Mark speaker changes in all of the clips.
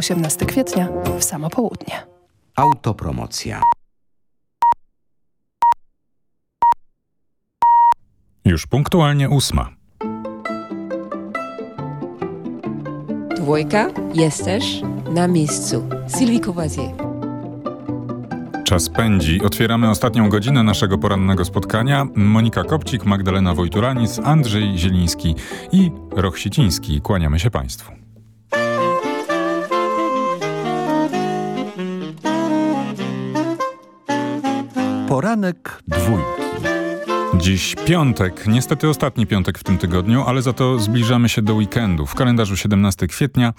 Speaker 1: 18 kwietnia w samo południe.
Speaker 2: Autopromocja.
Speaker 3: Już punktualnie ósma.
Speaker 4: Dwójka, jesteś na miejscu. Sylwii Courvoisier.
Speaker 3: Czas pędzi. Otwieramy ostatnią godzinę naszego porannego spotkania. Monika Kopcik, Magdalena Wojturanis, Andrzej Zieliński i Roch Siciński. Kłaniamy się Państwu.
Speaker 5: Poranek dwójki.
Speaker 3: Dziś piątek, niestety ostatni piątek w tym tygodniu, ale za to zbliżamy się do weekendu. W kalendarzu 17 kwietnia.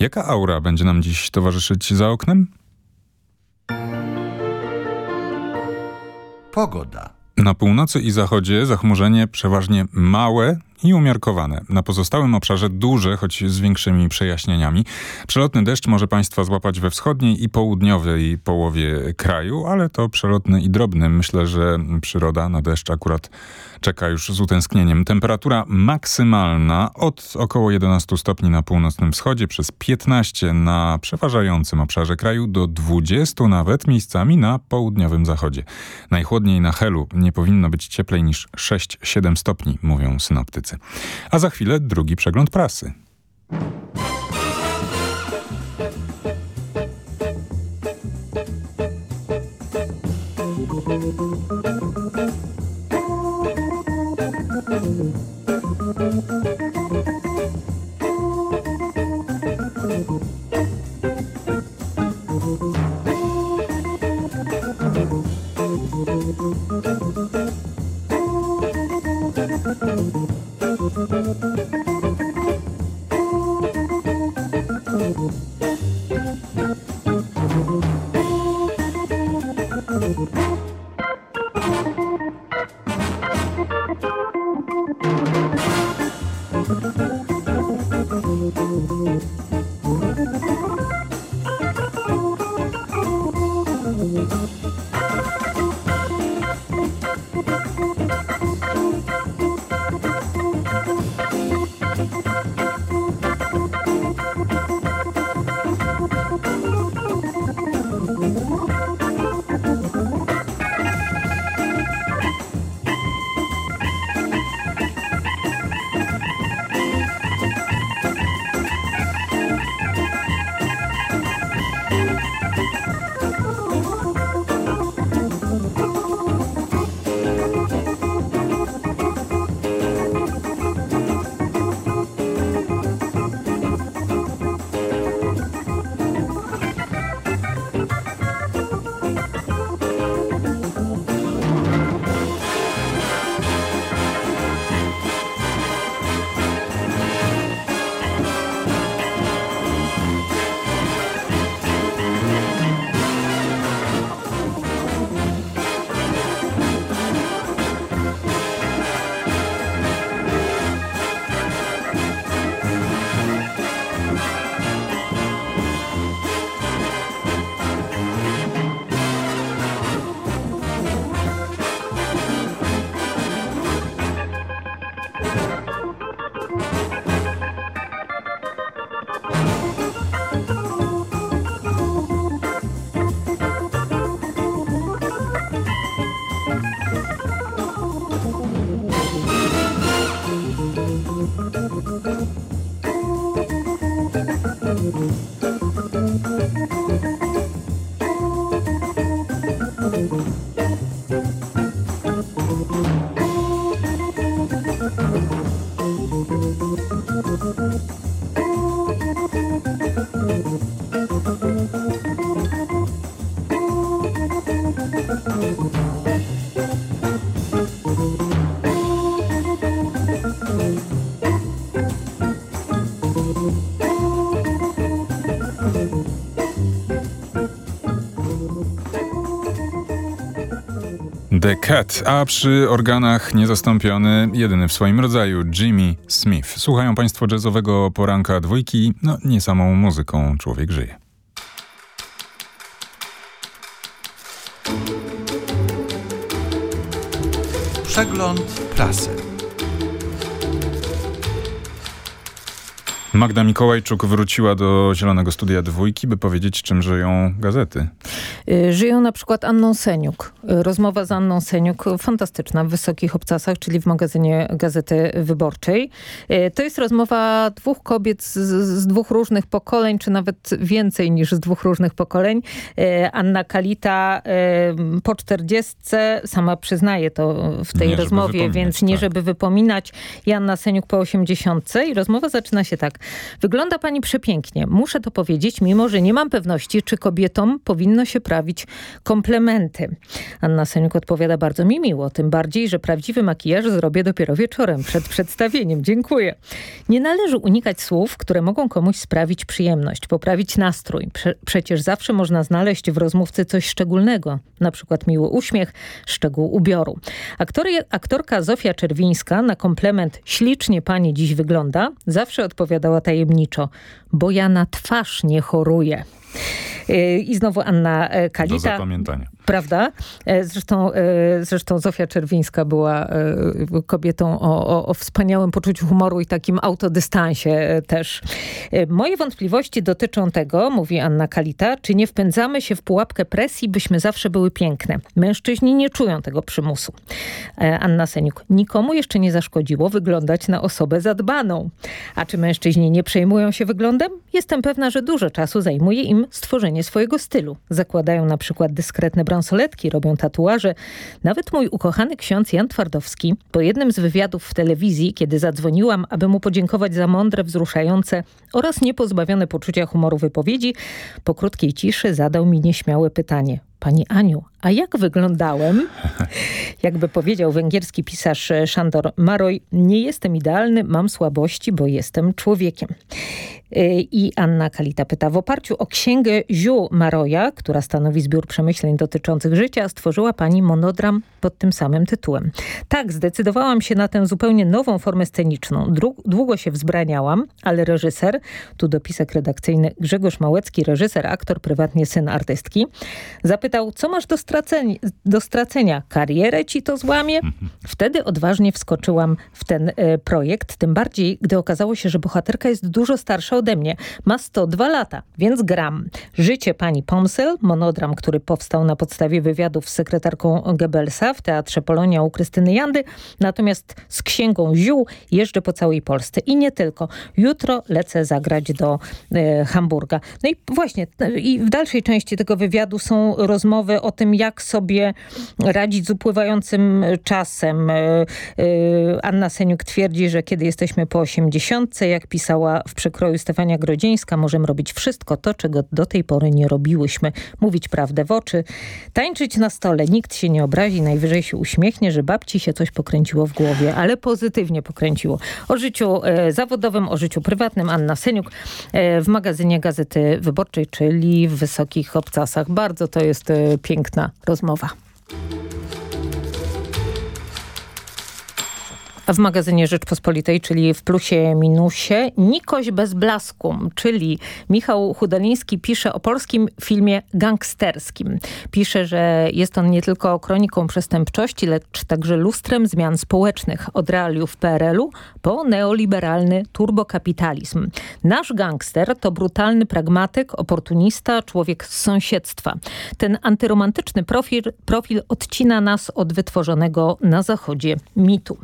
Speaker 3: Jaka aura będzie nam dziś towarzyszyć za oknem?
Speaker 5: Pogoda.
Speaker 3: Na północy i zachodzie zachmurzenie przeważnie małe i umiarkowane. Na pozostałym obszarze duże, choć z większymi przejaśnieniami. Przelotny deszcz może Państwa złapać we wschodniej i południowej połowie kraju, ale to przelotny i drobny. Myślę, że przyroda na deszcz akurat czeka już z utęsknieniem. Temperatura maksymalna od około 11 stopni na północnym wschodzie, przez 15 na przeważającym obszarze kraju, do 20 nawet miejscami na południowym zachodzie. Najchłodniej na Helu nie powinno być cieplej niż 6-7 stopni, mówią synoptycy. A za chwilę drugi przegląd prasy. The Cat, a przy organach niezastąpiony, jedyny w swoim rodzaju Jimmy Smith. Słuchają Państwo jazzowego poranka dwójki, no nie samą muzyką człowiek żyje.
Speaker 5: Przegląd prasy.
Speaker 3: Magda Mikołajczuk wróciła do Zielonego Studia Dwójki, by powiedzieć, czym żyją gazety.
Speaker 6: Y, żyją na przykład Anną Seniuk. Y, rozmowa z Anną Seniuk, fantastyczna, w Wysokich Obcasach, czyli w magazynie Gazety Wyborczej. Y, to jest rozmowa dwóch kobiet z, z dwóch różnych pokoleń, czy nawet więcej niż z dwóch różnych pokoleń. Anna Kalita po czterdziestce, sama przyznaje to w tej
Speaker 3: nie,
Speaker 6: rozmowie, więc nie
Speaker 3: tak.
Speaker 6: żeby wypominać. I Anna Seniuk po osiemdziesiątce i rozmowa zaczyna się tak. Wygląda pani przepięknie. Muszę to powiedzieć, mimo że nie mam pewności, czy kobietom powinno się prawić komplementy. Anna Seniuk odpowiada bardzo mi miło, tym bardziej, że prawdziwy makijaż zrobię dopiero wieczorem, przed przedstawieniem. Dziękuję. Nie należy unikać słów, które mogą komuś sprawić przyjemność, poprawić nastrój. Prze przecież zawsze można znaleźć w rozmówcy coś szczególnego, na przykład miły uśmiech, szczegół ubioru. Aktorka Zofia Czerwińska na komplement ślicznie pani dziś wygląda, zawsze odpowiadała tajemniczo, bo ja na twarz nie choruję. Y, I znowu Anna e, Kalita.
Speaker 3: Do zapamiętania.
Speaker 6: Prawda? E, zresztą, e, zresztą Zofia Czerwińska była kobietą o, o, o, wspaniałym poczuciu humoru i takim autodystansie też. Moje wątpliwości dotyczą tego, mówi Anna Kalita, czy nie wpędzamy się w pułapkę presji, byśmy zawsze były piękne. Mężczyźni nie czują tego przymusu. Anna Seniuk. Nikomu jeszcze nie zaszkodziło wyglądać na osobę zadbaną. A czy mężczyźni nie przejmują się wyglądem? Jestem pewna, że dużo czasu zajmuje im stworzenie swojego stylu. Zakładają na przykład dyskretne bransoletki, robią tatuaże. Nawet mój ukochany ksiądz Jan Twardowski po jednym z wywiadów w telewizji, kiedy zadzwoniłam, aby mu podziękować za mądre, wzruszające oraz niepozbawione poczucia humoru wypowiedzi, po krótkiej ciszy zadał mi nieśmiałe pytanie. Pani Aniu, a jak wyglądałem? Jakby powiedział węgierski pisarz Szandor Maroj, nie jestem idealny, mam słabości, bo jestem człowiekiem. Y, I Anna Kalita pyta, w oparciu o księgę Ziu Maroja, która stanowi zbiór przemyśleń dotyczących życia, stworzyła pani monodram pod tym samym tytułem. Tak, zdecydowałam się na tę zupełnie nową formę sceniczną. Długo się wzbraniałam, ale reżyser, tu dopisek redakcyjny Grzegorz Małecki, reżyser, aktor, prywatnie syn artystki, zapytał, co masz do stracenia? Do stracenia? Karierę ci to złamie? Wtedy odważnie wskoczyłam w ten y, projekt, tym bardziej, gdy okazało się, że bohaterka jest dużo starsza ode mnie. Ma 102 lata, więc gram. Życie pani Pomsel, monodram, który powstał na podstawie wywiadów z sekretarką Goebbelsa w Teatrze Polonia u Krystyny Jandy, natomiast z księgą Ziół jeżdżę po całej Polsce. I nie tylko. Jutro lecę zagrać do e, Hamburga. No i właśnie, i w dalszej części tego wywiadu są rozmowy o tym, jak sobie radzić z upływającym czasem. E, e, Anna Seniuk twierdzi, że kiedy jesteśmy po osiemdziesiątce, jak pisała w przekroju Stefania Grodzieńska, możemy robić wszystko to, czego do tej pory nie robiłyśmy. Mówić prawdę w oczy, tańczyć na stole, nikt się nie obrazi, najwyżej się uśmiechnie, że babci się coś pokręciło w głowie, ale pozytywnie pokręciło. O życiu e, zawodowym, o życiu prywatnym Anna Seniuk w magazynie Gazety Wyborczej, czyli w Wysokich Obcasach. Bardzo to jest piękna rozmowa. W magazynie Rzeczpospolitej, czyli w plusie minusie. Nikoś bez blasku, czyli Michał Hudeliński pisze o polskim filmie gangsterskim. Pisze, że jest on nie tylko kroniką przestępczości, lecz także lustrem zmian społecznych od realiów PRL-u po neoliberalny turbokapitalizm. Nasz gangster to brutalny pragmatyk, oportunista, człowiek z sąsiedztwa. Ten antyromantyczny profil, profil odcina nas od wytworzonego na zachodzie mitu.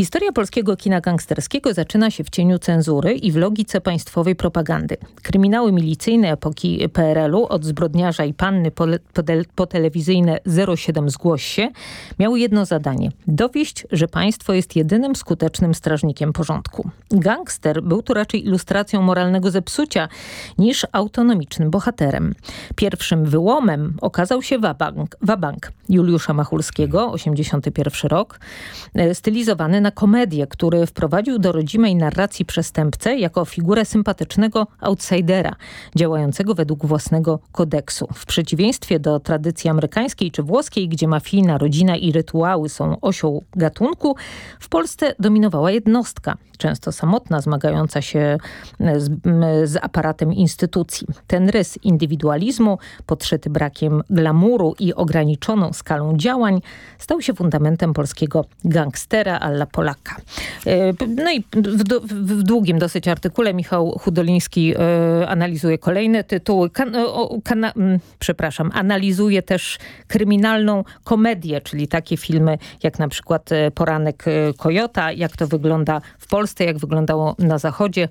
Speaker 6: Historia polskiego kina gangsterskiego zaczyna się w cieniu cenzury i w logice państwowej propagandy. Kryminały milicyjne epoki PRL-u od zbrodniarza i panny po, po, po telewizyjne 07 zgłoś się miały jedno zadanie. Dowieść, że państwo jest jedynym skutecznym strażnikiem porządku. Gangster był tu raczej ilustracją moralnego zepsucia niż autonomicznym bohaterem. Pierwszym wyłomem okazał się Wabank, Wabank Juliusza Machulskiego, 81 rok, e, stylizowany na komedię, który wprowadził do rodzimej narracji przestępcę jako figurę sympatycznego outsidera, działającego według własnego kodeksu. W przeciwieństwie do tradycji amerykańskiej czy włoskiej, gdzie mafijna rodzina i rytuały są osią gatunku, w Polsce dominowała jednostka, często samotna, zmagająca się z, z aparatem instytucji. Ten rys indywidualizmu, podszyty brakiem glamuru i ograniczoną skalą działań, stał się fundamentem polskiego gangstera alla Polaka. No i w, w długim dosyć artykule Michał Hudoliński analizuje kolejne tytuły. Kan, kana, przepraszam, analizuje też kryminalną komedię, czyli takie filmy jak na przykład Poranek Kojota, jak to wygląda w Polsce, jak wyglądało na Zachodzie.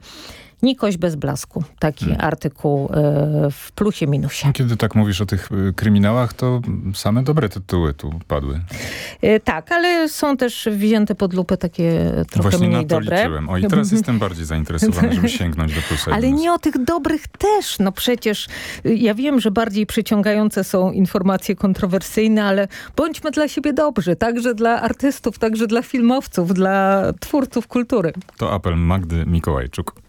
Speaker 6: Nikoś bez blasku. Taki hmm. artykuł e, w plusie minusie.
Speaker 3: Kiedy tak mówisz o tych e, kryminałach, to same dobre tytuły tu padły.
Speaker 6: E, tak, ale są też wzięte pod lupę takie trochę
Speaker 3: Właśnie
Speaker 6: mniej
Speaker 3: na to liczyłem. O i teraz jestem bardziej zainteresowany, żeby sięgnąć do plusa.
Speaker 6: Ale nie o tych dobrych też. No przecież ja wiem, że bardziej przyciągające są informacje kontrowersyjne, ale bądźmy dla siebie dobrzy. Także dla artystów, także dla filmowców, dla twórców kultury.
Speaker 3: To apel Magdy Mikołajczuk.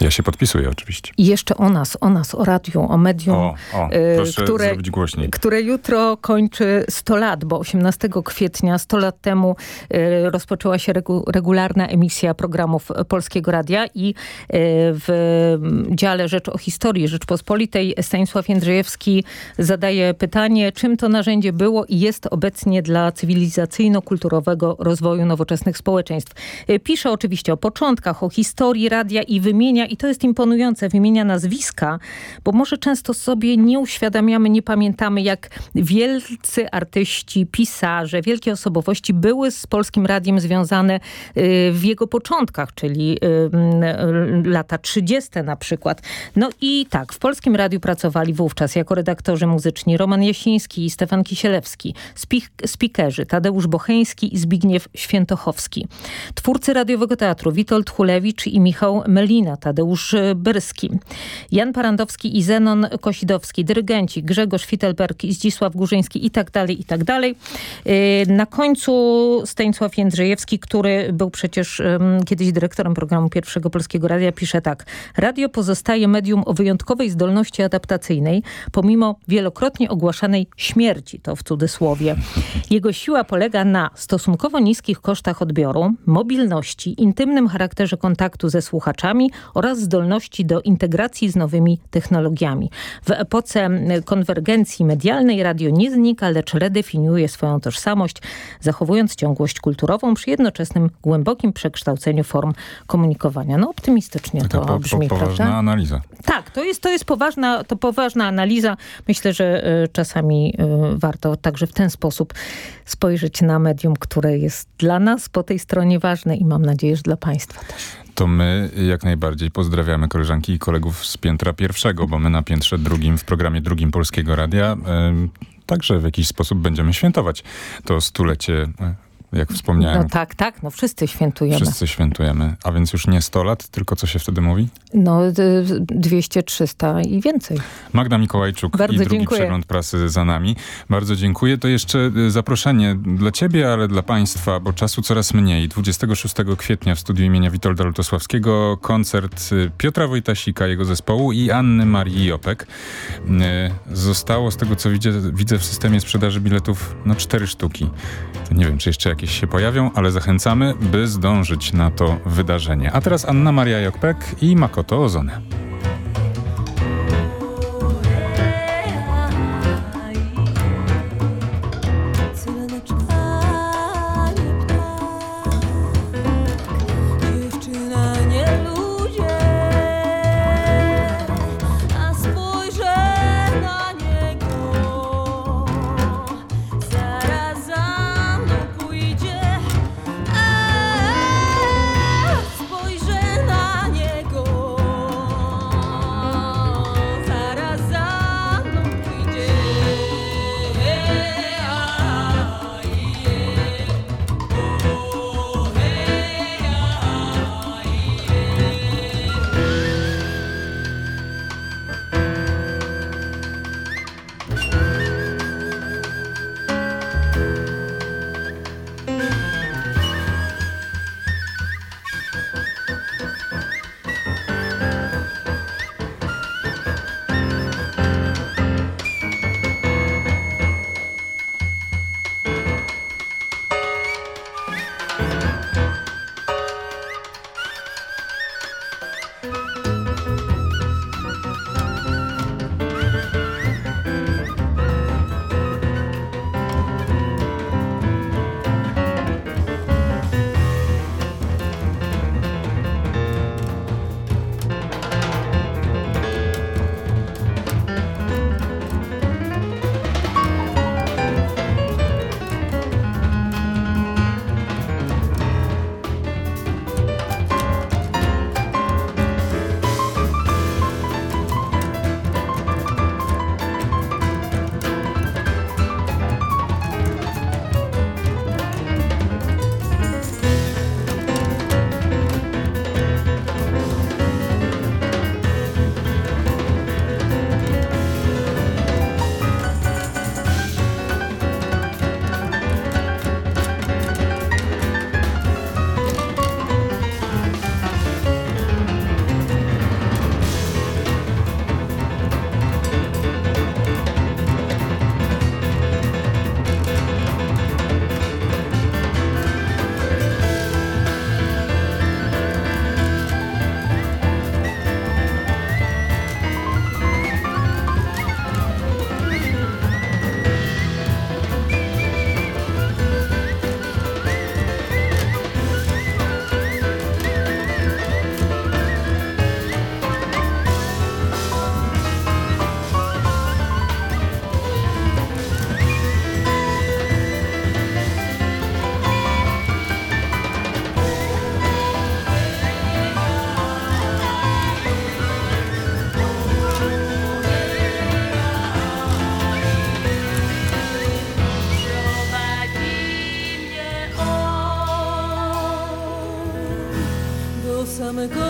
Speaker 3: Ja się podpisuję oczywiście.
Speaker 6: I jeszcze o nas, o nas, o radiu, o medium,
Speaker 3: o, o, y, które,
Speaker 6: które jutro kończy 100 lat, bo 18 kwietnia 100 lat temu y, rozpoczęła się regu, regularna emisja programów Polskiego Radia i y, w dziale Rzecz o Historii Rzeczpospolitej Stanisław Jędrzejewski zadaje pytanie, czym to narzędzie było i jest obecnie dla cywilizacyjno-kulturowego rozwoju nowoczesnych społeczeństw. Pisze oczywiście o początkach, o historii radia i wymienia i to jest imponujące, wymienia nazwiska, bo może często sobie nie uświadamiamy, nie pamiętamy, jak wielcy artyści, pisarze, wielkie osobowości były z Polskim Radiem związane y, w jego początkach, czyli y, lata 30. na przykład. No i tak, w Polskim Radiu pracowali wówczas jako redaktorzy muzyczni Roman Jasiński i Stefan Kisielewski, spikerzy Tadeusz Bocheński i Zbigniew Świętochowski, twórcy radiowego teatru Witold Hulewicz i Michał Melina, Tadeusz Byrski, Jan Parandowski i Zenon Kosidowski, dyrygenci Grzegorz Fittelberg i Zdzisław Górzyński i tak dalej, i tak dalej. Y, na końcu Stanisław Jędrzejewski, który był przecież kiedyś dyrektorem programu Pierwszego Polskiego Radia, pisze tak. Radio pozostaje medium o wyjątkowej zdolności adaptacyjnej, pomimo wielokrotnie ogłaszanej śmierci, to w cudzysłowie. Jego siła polega na stosunkowo niskich kosztach odbioru, mobilności, intymnym charakterze kontaktu ze słuchaczami oraz zdolności do integracji z nowymi technologiami. W epoce konwergencji medialnej radio nie znika, lecz redefiniuje swoją tożsamość, zachowując ciągłość kulturową przy jednoczesnym głębokim przekształceniu form komunikowania. No optymistycznie
Speaker 3: Taka
Speaker 6: to
Speaker 3: po,
Speaker 6: brzmi,
Speaker 3: po, poważna
Speaker 6: prawda?
Speaker 3: analiza.
Speaker 6: Tak, to jest, to jest poważna, to poważna analiza. Myślę, że y, czasami y, warto także w ten sposób spojrzeć na medium, które jest dla nas po tej stronie ważne i mam nadzieję, że dla państwa też
Speaker 3: to my jak najbardziej pozdrawiamy koleżanki i kolegów z piętra pierwszego, bo my na piętrze drugim w programie drugim Polskiego Radia także w jakiś sposób będziemy świętować to stulecie jak wspomniałem.
Speaker 6: No tak, tak, no wszyscy świętujemy.
Speaker 3: Wszyscy świętujemy, a więc już nie 100 lat, tylko co się wtedy mówi?
Speaker 6: No 200, 300 i więcej.
Speaker 3: Magda Mikołajczuk
Speaker 6: Bardzo
Speaker 3: i drugi
Speaker 6: dziękuję.
Speaker 3: przegląd prasy za nami. Bardzo dziękuję. To jeszcze y, zaproszenie dla ciebie, ale dla państwa, bo czasu coraz mniej. 26 kwietnia w studiu imienia Witolda Lutosławskiego koncert y, Piotra Wojtasika, jego zespołu i Anny Marii Jopek. Y, zostało z tego, co widzę, widzę w systemie sprzedaży biletów, no cztery sztuki. Nie wiem, czy jeszcze jakieś się pojawią, ale zachęcamy, by zdążyć na to wydarzenie. A teraz Anna Maria Jokpek i Makoto Ozone. time go.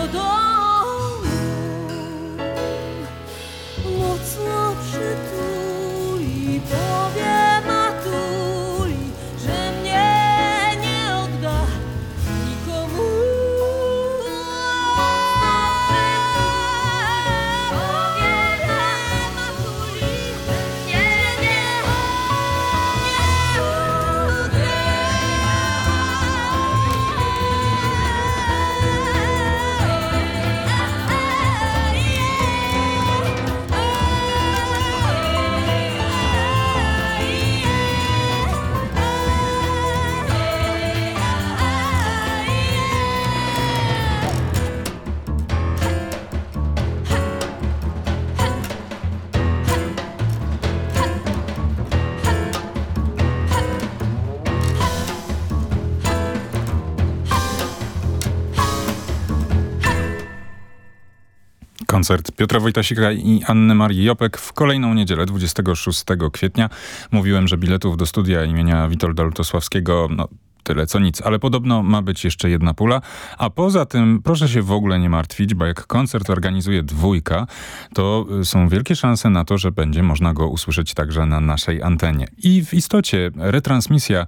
Speaker 3: Koncert Piotra Wojtasika i Anny Marii Jopek w kolejną niedzielę, 26 kwietnia. Mówiłem, że biletów do studia imienia Witolda Lutosławskiego no, tyle co nic, ale podobno ma być jeszcze jedna pula, a poza tym proszę się w ogóle nie martwić, bo jak koncert organizuje dwójka, to y, są wielkie szanse na to, że będzie można go usłyszeć także na naszej antenie. I w istocie retransmisja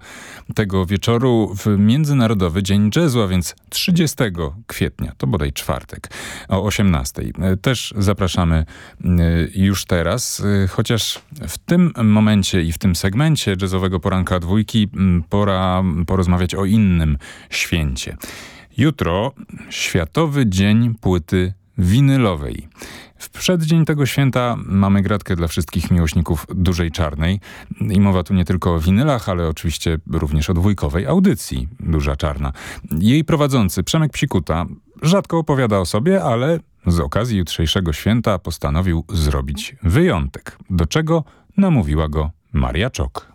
Speaker 3: tego wieczoru w Międzynarodowy Dzień Jazzu, a więc 30 kwietnia, to bodaj czwartek, o 18. Też zapraszamy y, już teraz, y, chociaż w tym momencie i w tym segmencie jazzowego poranka dwójki mm, pora porozmawiać porozmawiać o innym święcie. Jutro Światowy Dzień Płyty Winylowej. W przeddzień tego święta mamy gratkę dla wszystkich miłośników Dużej Czarnej. I mowa tu nie tylko o winylach, ale oczywiście również o dwójkowej audycji Duża Czarna. Jej prowadzący Przemek Psikuta rzadko opowiada o sobie, ale z okazji jutrzejszego święta postanowił zrobić wyjątek, do czego namówiła go Maria Czok.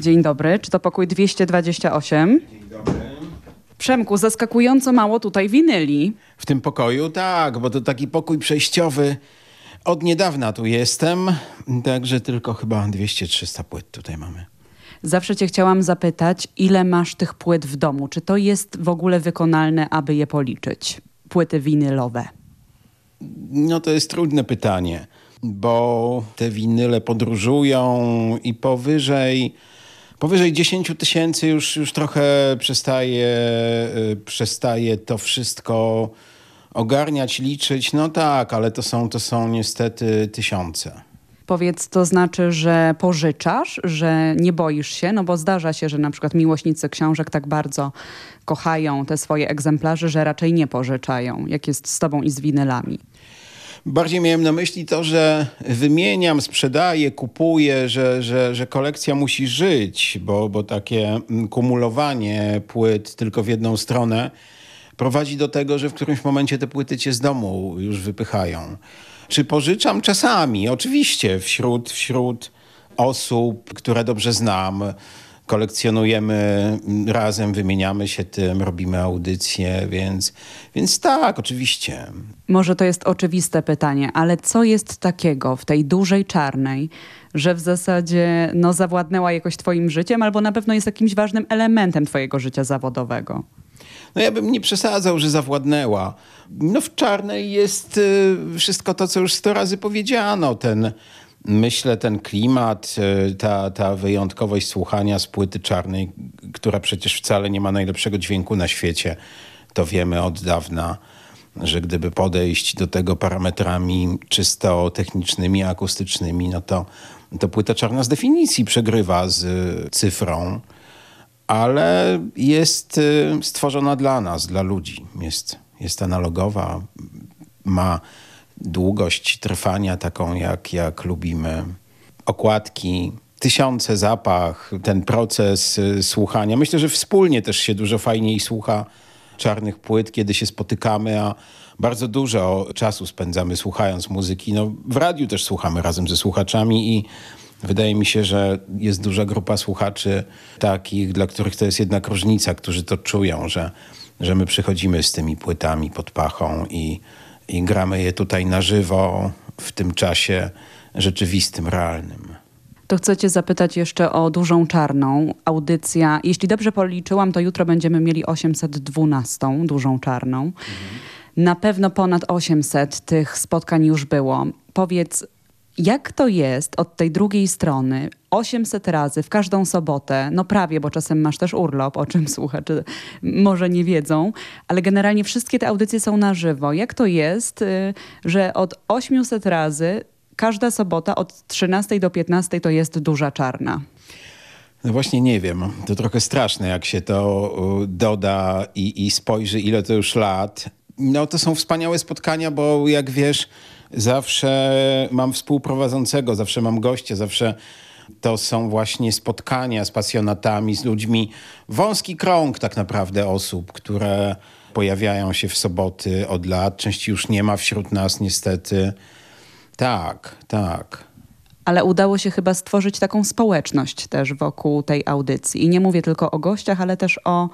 Speaker 7: Dzień dobry, czy to pokój 228? Dzień dobry. Przemku, zaskakująco mało tutaj winyli.
Speaker 8: W tym pokoju? Tak, bo to taki pokój przejściowy. Od niedawna tu jestem, także tylko chyba 200-300 płyt tutaj mamy.
Speaker 7: Zawsze cię chciałam zapytać, ile masz tych płyt w domu? Czy to jest w ogóle wykonalne, aby je policzyć? Płyty winylowe.
Speaker 8: No to jest trudne pytanie, bo te winyle podróżują i powyżej Powyżej 10 tysięcy już, już trochę przestaje, y, przestaje to wszystko ogarniać, liczyć. No tak, ale to są, to są niestety tysiące.
Speaker 7: Powiedz, to znaczy, że pożyczasz, że nie boisz się, no bo zdarza się, że na przykład miłośnicy książek tak bardzo kochają te swoje egzemplarze, że raczej nie pożyczają. Jak jest z tobą i z winylami?
Speaker 8: Bardziej miałem na myśli to, że wymieniam, sprzedaję, kupuję, że, że, że kolekcja musi żyć, bo, bo takie mm, kumulowanie płyt tylko w jedną stronę prowadzi do tego, że w którymś momencie te płyty cię z domu już wypychają. Czy pożyczam? Czasami, oczywiście, wśród, wśród osób, które dobrze znam kolekcjonujemy razem, wymieniamy się tym, robimy audycje, więc, więc tak, oczywiście.
Speaker 7: Może to jest oczywiste pytanie, ale co jest takiego w tej dużej czarnej, że w zasadzie no, zawładnęła jakoś twoim życiem, albo na pewno jest jakimś ważnym elementem twojego życia zawodowego?
Speaker 8: No ja bym nie przesadzał, że zawładnęła. No w czarnej jest y, wszystko to, co już sto razy powiedziano. Ten myślę, ten klimat, e, ta, ta wyjątkowość słuchania z płyty czarnej, która przecież wcale nie ma najlepszego dźwięku na świecie, to wiemy od dawna, że gdyby podejść do tego parametrami czysto technicznymi, akustycznymi, no to, to płyta czarna z definicji przegrywa z cyfrą, ale jest e, stworzona dla nas, dla ludzi. Jest, jest analogowa, ma długość trwania taką, jak, jak lubimy. Okładki, tysiące zapach, ten proces y, słuchania. Myślę, że wspólnie też się dużo fajniej słucha czarnych płyt, kiedy się spotykamy, a bardzo dużo czasu spędzamy słuchając muzyki. No, w radiu też słuchamy razem ze słuchaczami i wydaje mi się, że jest duża grupa słuchaczy takich, dla których to jest jednak różnica, którzy to czują, że, że my przychodzimy z tymi płytami pod pachą i i gramy je tutaj na żywo w tym czasie rzeczywistym, realnym.
Speaker 7: To chcę cię zapytać jeszcze o Dużą Czarną. Audycja, jeśli dobrze policzyłam, to jutro będziemy mieli 812 Dużą Czarną. Mhm. Na pewno ponad 800 tych spotkań już było. Powiedz, jak to jest od tej drugiej strony 800 razy w każdą sobotę, no prawie, bo czasem masz też urlop, o czym słuchacze może nie wiedzą, ale generalnie wszystkie te audycje są na żywo. Jak to jest, y, że od 800 razy każda sobota od 13 do 15 to jest duża czarna?
Speaker 8: No właśnie nie wiem. To trochę straszne, jak się to doda i, i spojrzy, ile to już lat. No to są wspaniałe spotkania, bo jak wiesz zawsze mam współprowadzącego, zawsze mam goście, zawsze to są właśnie spotkania z pasjonatami, z ludźmi. Wąski krąg tak naprawdę osób, które pojawiają się w soboty od lat. Części już nie ma wśród nas niestety. Tak, tak.
Speaker 7: Ale udało się chyba stworzyć taką społeczność też wokół tej audycji. I nie mówię tylko o gościach, ale też o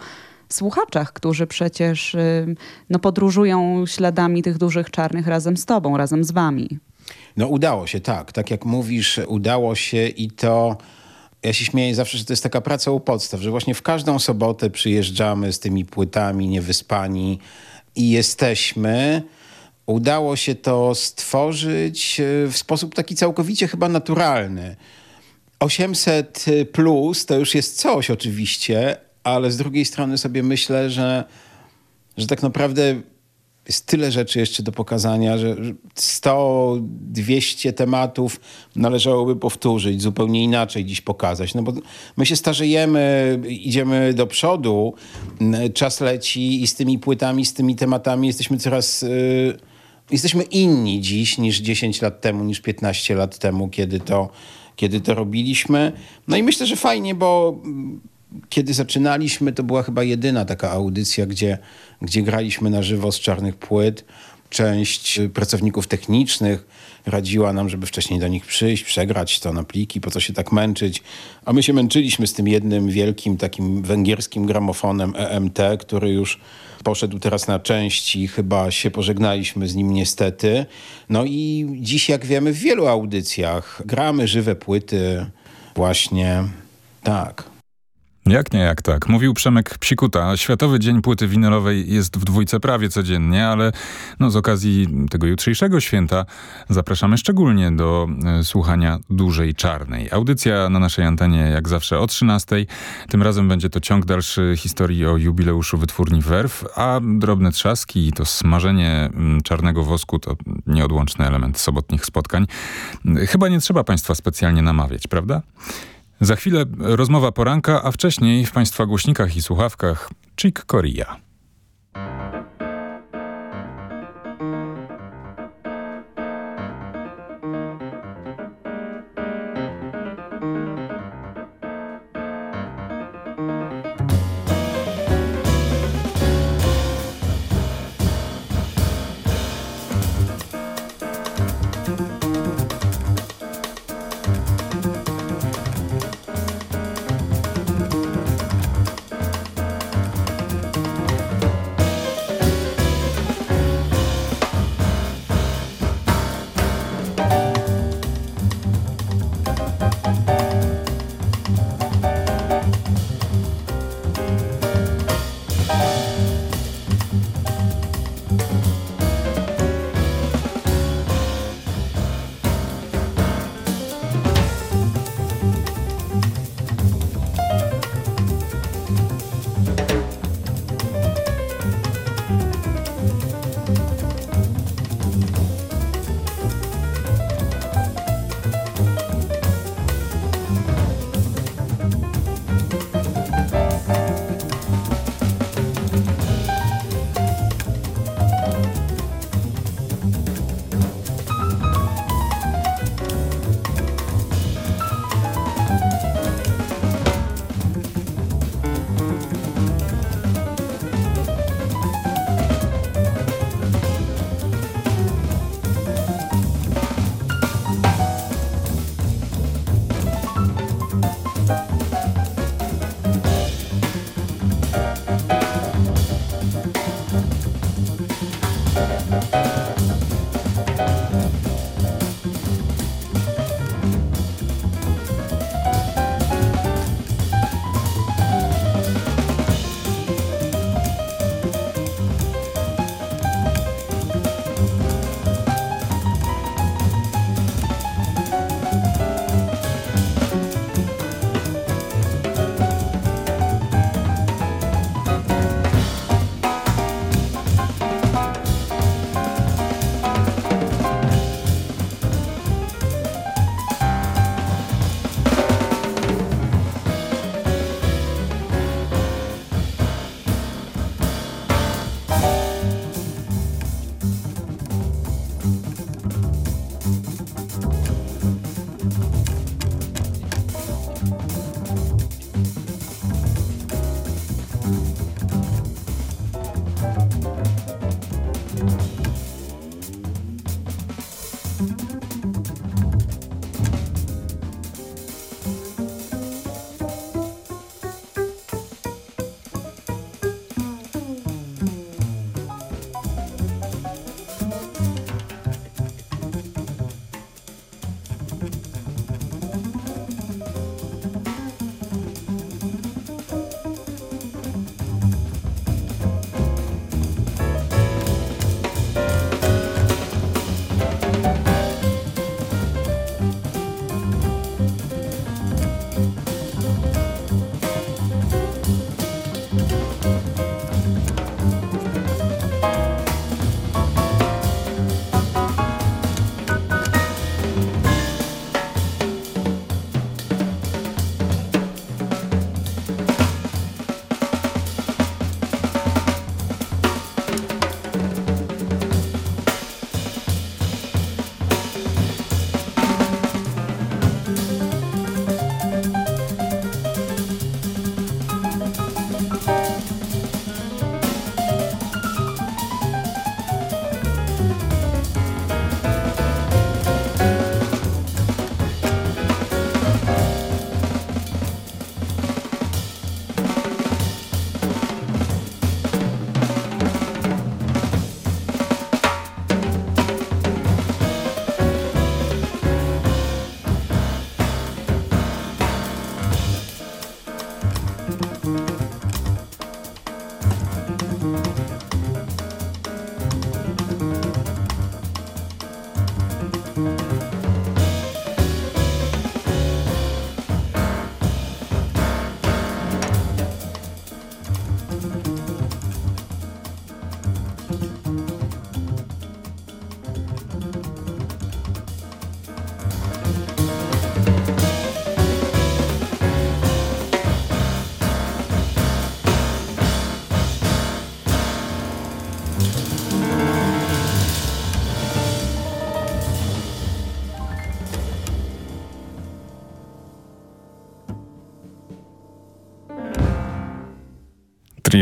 Speaker 7: słuchaczach, którzy przecież y, no, podróżują śladami tych dużych czarnych razem z tobą, razem z wami.
Speaker 8: No udało się, tak. Tak jak mówisz, udało się i to... Ja się śmieję zawsze, że to jest taka praca u podstaw, że właśnie w każdą sobotę przyjeżdżamy z tymi płytami niewyspani i jesteśmy. Udało się to stworzyć e, w sposób taki całkowicie chyba naturalny. 800 plus to już jest coś oczywiście, ale z drugiej strony sobie myślę, że, że tak naprawdę jest tyle rzeczy jeszcze do pokazania, że 100, 200 tematów należałoby powtórzyć, zupełnie inaczej dziś pokazać. No bo my się starzejemy, idziemy do przodu, czas leci i z tymi płytami, z tymi tematami jesteśmy coraz... Yy, jesteśmy inni dziś niż 10 lat temu, niż 15 lat temu, kiedy to, kiedy to robiliśmy. No i myślę, że fajnie, bo kiedy zaczynaliśmy, to była chyba jedyna taka audycja, gdzie, gdzie graliśmy na żywo z czarnych płyt. Część pracowników technicznych radziła nam, żeby wcześniej do nich przyjść, przegrać to na pliki, po co się tak męczyć. A my się męczyliśmy z tym jednym wielkim takim węgierskim gramofonem EMT, który już poszedł teraz na części, chyba się pożegnaliśmy z nim niestety. No i dziś, jak wiemy, w wielu audycjach gramy żywe płyty, właśnie tak.
Speaker 3: Jak nie, jak tak. Mówił Przemek Psikuta. Światowy Dzień Płyty Winylowej jest w dwójce prawie codziennie, ale no, z okazji tego jutrzejszego święta zapraszamy szczególnie do e, słuchania Dużej Czarnej. Audycja na naszej antenie jak zawsze o 13. Tym razem będzie to ciąg dalszy historii o jubileuszu wytwórni Werf, a drobne trzaski i to smażenie mm, czarnego wosku to nieodłączny element sobotnich spotkań. Chyba nie trzeba Państwa specjalnie namawiać, prawda? Za chwilę rozmowa poranka, a wcześniej w Państwa głośnikach i słuchawkach Chick.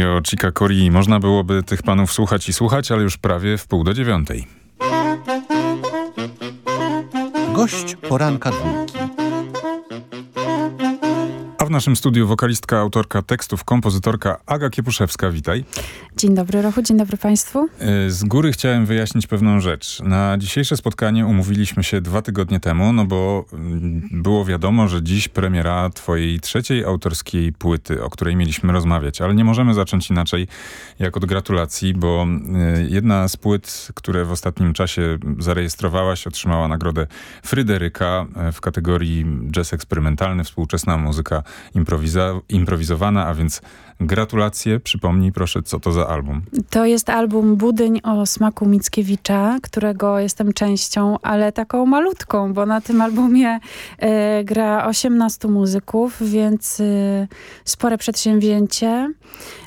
Speaker 3: Trio Chica Cori. Można byłoby tych panów słuchać i słuchać, ale już prawie w pół do dziewiątej.
Speaker 5: Gość poranka dwójki.
Speaker 3: Naszym studiu wokalistka, autorka tekstów, kompozytorka Aga Kiepuszewska. Witaj.
Speaker 9: Dzień dobry Rochu, dzień dobry Państwu.
Speaker 3: Y, Z góry chciałem wyjaśnić pewną rzecz. Na dzisiejsze spotkanie umówiliśmy się dwa tygodnie temu, no bo mm, było wiadomo, że dziś premiera twojej trzeciej autorskiej płyty, o której mieliśmy rozmawiać, ale nie możemy zacząć inaczej jak od gratulacji, bo y, jedna z płyt, które w ostatnim czasie zarejestrowałaś, otrzymała nagrodę Fryderyka y, w kategorii jazz eksperymentalny, współczesna muzyka improwizowana, a więc gratulacje. Przypomnij proszę, co to za album.
Speaker 9: To jest album Budyń o smaku Mickiewicza, którego jestem częścią, ale taką malutką, bo na tym albumie e, gra 18 muzyków, więc e, spore przedsięwzięcie.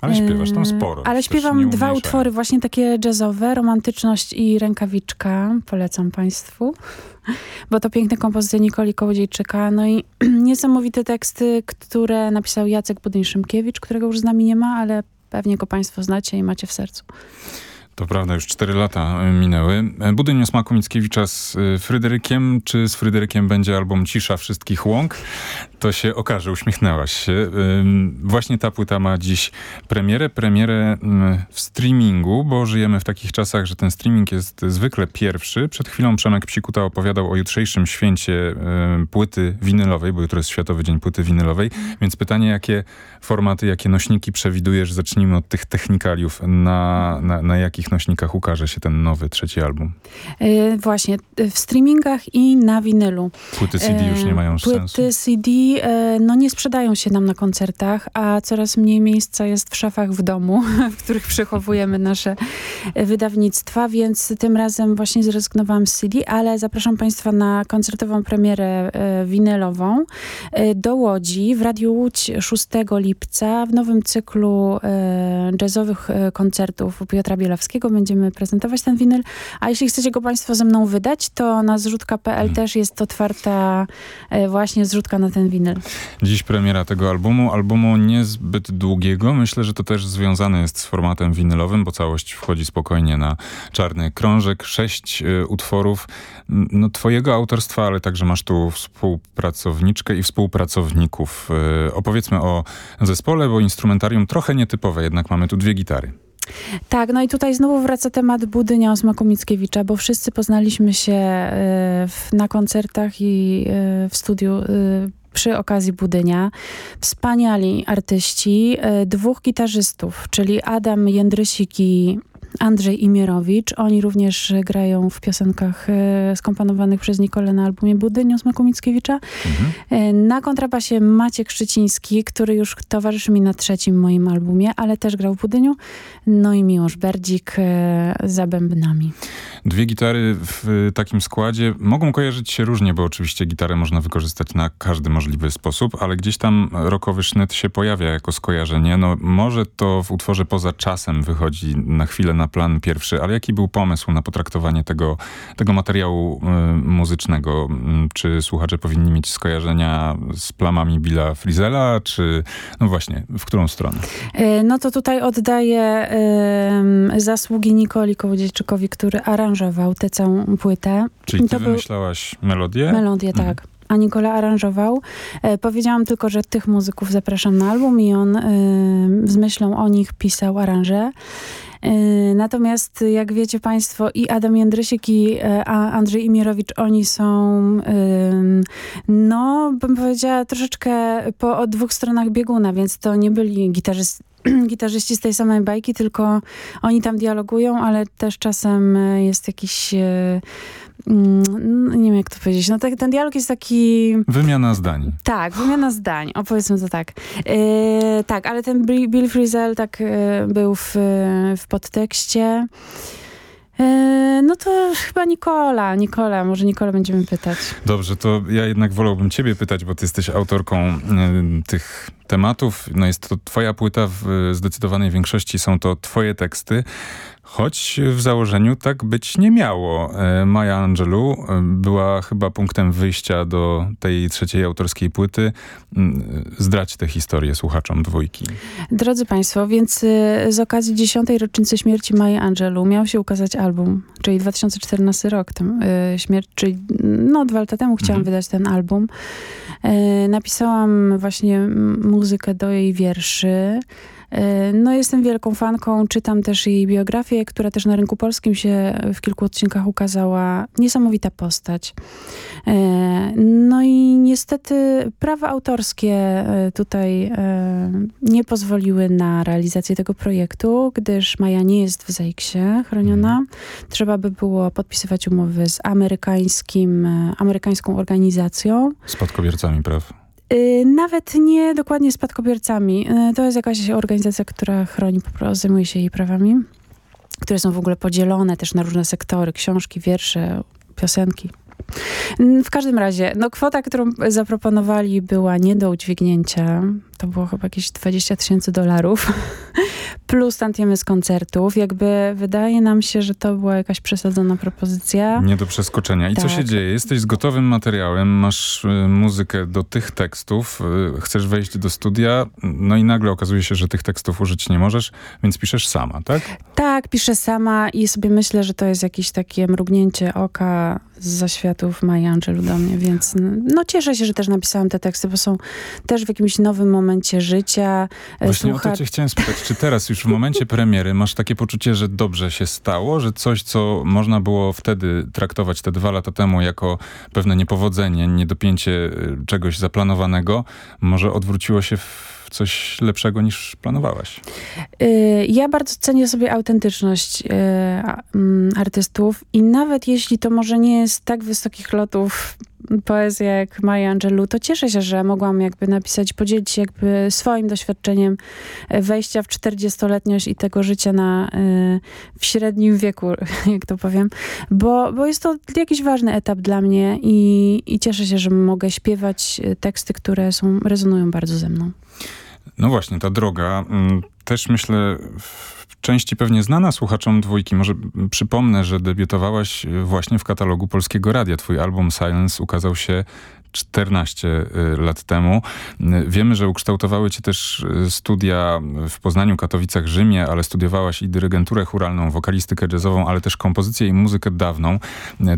Speaker 3: Ale śpiewasz tam sporo.
Speaker 9: E, Ale śpiewam dwa utwory właśnie takie jazzowe, Romantyczność i Rękawiczka. Polecam Państwu. Bo to piękne kompozycje Nikoli Kołodziejczyka. No i niesamowite teksty, które napisał Jacek Budyń-Szymkiewicz, którego już z nami nie ma, ale pewnie go Państwo znacie i macie w sercu.
Speaker 3: To prawda, już cztery lata y, minęły. E, Budyń o smaku Mickiewicza z y, Fryderykiem. Czy z Fryderykiem będzie album Cisza Wszystkich Łąk? To się okaże, uśmiechnęłaś się. Właśnie ta płyta ma dziś premierę. Premierę ym, w streamingu, bo żyjemy w takich czasach, że ten streaming jest zwykle pierwszy. Przed chwilą Przemek Psikuta opowiadał o jutrzejszym święcie płyty winylowej, bo jutro jest Światowy Dzień Płyty Winylowej. Więc pytanie, jakie formaty, jakie nośniki przewidujesz? Zacznijmy od tych technikaliów. Na, na, na jakich nośnikach ukaże się ten nowy, trzeci album?
Speaker 9: E, właśnie, w streamingach i na winylu.
Speaker 3: Płyty CD już nie mają
Speaker 9: Płyty
Speaker 3: sensu.
Speaker 9: CD e, no nie sprzedają się nam na koncertach, a coraz mniej miejsca jest w szafach w domu, w których przechowujemy nasze wydawnictwa, więc tym razem właśnie zrezygnowałam z CD, ale zapraszam Państwa na koncertową premierę e, winylową e, do Łodzi w Radiu Łódź 6 lipca w nowym cyklu jazzowych koncertów Piotra Bielawskiego będziemy prezentować ten winyl, a jeśli chcecie go Państwo ze mną wydać, to na zrzutka.pl też jest otwarta właśnie zrzutka na ten winyl.
Speaker 3: Dziś premiera tego albumu, albumu niezbyt długiego. Myślę, że to też związane jest z formatem winylowym, bo całość wchodzi spokojnie na czarny krążek. Sześć y, utworów no, twojego autorstwa, ale także masz tu współpracowniczkę i współpracowników. Y, opowiedzmy o zespole, bo instrumentarium trochę nietypowe, jednak mamy tu dwie gitary.
Speaker 9: Tak, no i tutaj znowu wraca temat Budynia o smaku Mickiewicza, bo wszyscy poznaliśmy się e, w, na koncertach i e, w studiu e, przy okazji Budynia. Wspaniali artyści, e, dwóch gitarzystów, czyli Adam Jędrysik i Andrzej Imierowicz. Oni również grają w piosenkach e, skomponowanych przez Nikolę na albumie Budyń o smaku Mickiewicza. E, Na kontrabasie Maciek Szczyciński, który już towarzyszy mi na trzecim moim albumie, ale też grał w Budyniu. No i Miłosz Berdzik e, za bębnami.
Speaker 3: Dwie gitary w takim składzie mogą kojarzyć się różnie, bo oczywiście gitarę można wykorzystać na każdy możliwy sposób, ale gdzieś tam rockowy sznyt się pojawia jako skojarzenie. No może to w utworze poza czasem wychodzi na chwilę na plan pierwszy, ale jaki był pomysł na potraktowanie tego, tego materiału y, muzycznego? Mm, Czy słuchacze powinni mieć skojarzenia z plamami Billa Frizela, czy no właśnie, w którą stronę?
Speaker 9: E, No to tutaj oddaję em, zasługi Nikoli Kołodziejczykowi, który aranżował tę całą płytę.
Speaker 3: Czyli ty
Speaker 9: to był
Speaker 3: wymyślałaś melodię?
Speaker 9: melodię,
Speaker 3: Mhm.
Speaker 9: A Nikola aranżował. E, powiedziałam tylko, że tych muzyków zapraszam na album i on e, z myślą o nich pisał aranże. E, Natomiast jak wiecie Państwo, i Adam Jędrysik, i e, Andrzej Imierowicz, oni są, no, bym powiedziała, troszeczkę po o dwóch stronach bieguna, więc to nie byli gitarzyści gitarzyści z tej samej bajki, tylko oni tam dialogują, ale też czasem e, jest jakiś, no, nie wiem jak to powiedzieć, no tak, ten dialog jest taki,
Speaker 3: Wymiana zdań.
Speaker 9: tak, wymiana zdań, opowiedzmy to tak. E, tak, ale ten Bill Bill tak e, był w, w podtekście. E, no to chyba Nikola, Nikola, może Nikola będziemy pytać.
Speaker 3: Dobrze, to ja jednak wolałbym ciebie pytać, bo ty jesteś autorką y, tych tematów. No jest to twoja płyta, w zdecydowanej większości są to twoje teksty. Choć w założeniu tak być nie miało. E, Maja Angelou e, była chyba punktem wyjścia do tej trzeciej autorskiej płyty. Mm, Zdrać tę historię słuchaczom dwójki.
Speaker 9: Drodzy Państwo, więc y, z okazji dziesiątej rocznicy śmierci Maji Angelou miał się ukazać album, czyli 2014 rok, tam, śmierć, czyli no dwa lata temu chciałam
Speaker 3: Mhm.
Speaker 9: wydać ten album. Napisałam właśnie muzykę do jej wierszy. Y, No jestem wielką fanką, czytam też jej biografię, która też na rynku polskim się w kilku odcinkach ukazała. Niesamowita postać. E, No i niestety prawa autorskie e, tutaj e, nie pozwoliły na realizację tego projektu, gdyż Maja nie jest w ZEIKS-ie chroniona. Trzeba by było podpisywać umowy z amerykańskim, e, amerykańską organizacją.
Speaker 3: Spadkobiercami praw.
Speaker 9: Y, Nawet nie dokładnie spadkobiercami. Y, To jest jakaś organizacja, która chroni, zajmuje się jej prawami, które są w ogóle podzielone też na różne sektory, książki, wiersze, piosenki. Mm, W każdym razie, no kwota, którą zaproponowali była nie do udźwignięcia. To było chyba jakieś 20 tysięcy dolarów. Plus tantiemy z koncertów. Jakby wydaje nam się, że to była jakaś przesadzona propozycja.
Speaker 3: Nie do przeskoczenia. I co
Speaker 9: Tak.
Speaker 3: się dzieje? Jesteś z gotowym materiałem, masz y, muzykę do tych tekstów, y, chcesz wejść do studia, no i nagle okazuje się, że tych tekstów użyć nie możesz, więc piszesz sama, tak?
Speaker 9: Tak, piszę sama i sobie myślę, że to jest jakieś takie mrugnięcie oka z zaświatów Maja Angelou do mnie, więc no cieszę się, że też napisałam te teksty, bo są też w jakimś nowym momencie życia. E,
Speaker 3: Właśnie
Speaker 9: Słucha...
Speaker 3: o to cię chciałem spytać, czy teraz już w momencie premiery masz takie poczucie, że dobrze się stało, że coś, co można było wtedy traktować te dwa lata temu jako pewne niepowodzenie, niedopięcie y, czegoś zaplanowanego, może odwróciło się w coś lepszego niż planowałaś?
Speaker 9: Y, Ja bardzo cenię sobie autentyczność y, mm, artystów i nawet jeśli to może nie jest tak wysokich lotów poezja jak Maja Angelou, to cieszę się, że mogłam jakby napisać, podzielić się jakby swoim doświadczeniem e, wejścia w 40-letniość i tego życia na, y, w średnim wieku, jak to powiem, bo, bo jest to jakiś ważny etap dla mnie i, i cieszę się, że mogę śpiewać e, teksty, które są, rezonują bardzo ze mną.
Speaker 3: No właśnie, ta droga mm, też myślę w części pewnie znana słuchaczom dwójki. Może przypomnę, że debiutowałaś właśnie w katalogu Polskiego Radia. Twój album Silence ukazał się 14 y, lat temu. Y, Wiemy, że ukształtowały cię też y, studia w Poznaniu, Katowicach, Rzymie, ale studiowałaś i dyrygenturę churalną, wokalistykę jazzową, ale też kompozycję i muzykę dawną.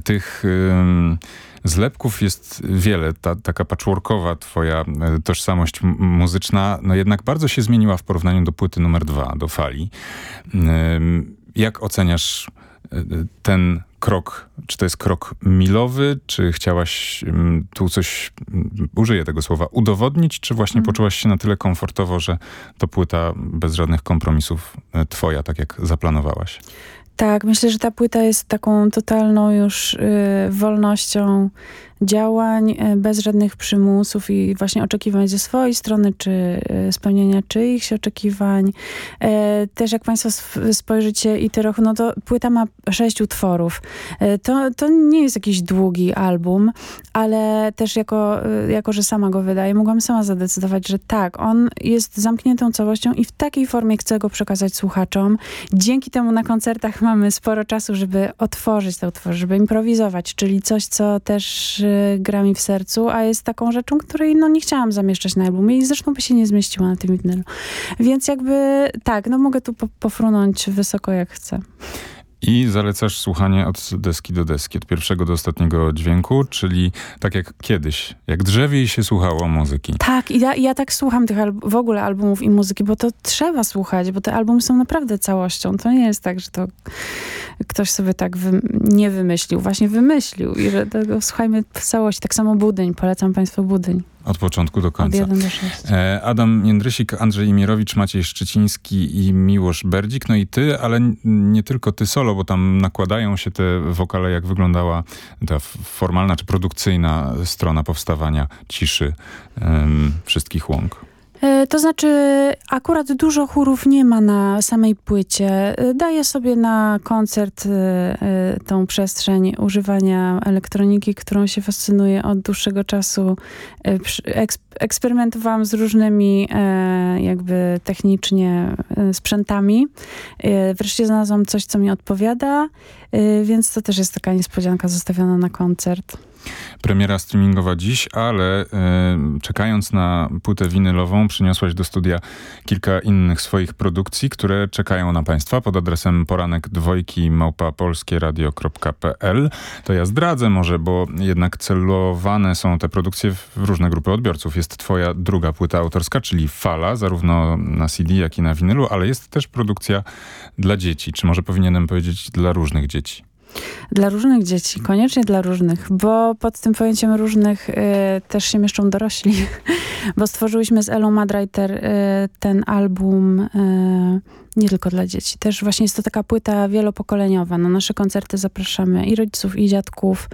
Speaker 3: Tych ym, zlepków jest wiele. Ta, taka patchworkowa twoja tożsamość muzyczna, no jednak bardzo się zmieniła w porównaniu do płyty numer dwa, do Fali. Ym, Jak oceniasz ten krok? Czy to jest krok milowy? Czy chciałaś ym, tu coś, ym, użyję tego słowa, udowodnić? Czy właśnie poczułaś się na tyle komfortowo, że to płyta bez żadnych kompromisów e, twoja, tak jak zaplanowałaś?
Speaker 9: Tak, myślę, że ta płyta jest taką totalną już y, wolnością działań, y, bez żadnych przymusów i właśnie oczekiwań ze swojej strony, czy y, spełnienia czyichś oczekiwań. E, też jak państwo spojrzycie i Tyrochu, no to płyta ma sześć utworów. E, to, to nie jest jakiś długi album, ale też jako, jako, że sama go wydaję, mogłam sama zadecydować, że tak, on jest zamkniętą całością i w takiej formie chcę go przekazać słuchaczom. Dzięki temu na koncertach mamy sporo czasu, żeby otworzyć te utwory, żeby improwizować, czyli coś, co też y, gra mi w sercu, a jest taką rzeczą, której no, nie chciałam zamieszczać na albumie i zresztą by się nie zmieściła na tym winylu. Więc jakby tak, no mogę tu po, pofrunąć wysoko jak chcę.
Speaker 3: I zalecasz słuchanie od deski do deski, od pierwszego do ostatniego dźwięku, czyli tak jak kiedyś, jak drzewiej się słuchało muzyki.
Speaker 9: Tak, ja, ja tak słucham tych w ogóle albumów i muzyki, bo to trzeba słuchać, bo te albumy są naprawdę całością. To nie jest tak, że to ktoś sobie tak wy- nie wymyślił, właśnie wymyślił i że tego słuchajmy w całości. Tak samo Budyń, polecam państwu Budyń.
Speaker 3: Od początku do
Speaker 9: Od
Speaker 3: końca.
Speaker 9: 1 do 6.
Speaker 3: E, Adam Jędrysik, Andrzej Imierowicz, Maciej Szczeciński i Miłosz Berdzik. No i ty, ale nie tylko ty solo, bo tam nakładają się te wokale, jak wyglądała ta formalna czy produkcyjna strona powstawania ciszy em, wszystkich łąk.
Speaker 9: E, to znaczy, akurat dużo chórów nie ma na samej płycie. E, daję sobie na koncert e, tą przestrzeń używania elektroniki, którą się fascynuję od dłuższego czasu. Eksperymentowałam z różnymi jakby technicznie sprzętami. Wreszcie znalazłam coś, co mi odpowiada, więc to też jest taka niespodzianka zostawiona na koncert.
Speaker 3: Premiera streamingowa dziś, ale y, czekając na płytę winylową przyniosłaś do studia kilka innych swoich produkcji, które czekają na Państwa pod adresem poranek dwojki małpapolskieradio.pl. To ja zdradzę może, bo jednak celowane są te produkcje w różne grupy odbiorców. Jest twoja druga płyta autorska, czyli Fala, zarówno na CD, jak i na winylu, ale jest też produkcja dla dzieci. Czy może powinienem powiedzieć dla różnych dzieci?
Speaker 9: Dla różnych dzieci, koniecznie dla różnych, bo pod tym pojęciem różnych y, też się mieszczą dorośli, bo stworzyłyśmy z Elą Madreiter y, ten album y, nie tylko dla dzieci. Też właśnie jest to taka płyta wielopokoleniowa. Na nasze koncerty zapraszamy i rodziców, i dziadków,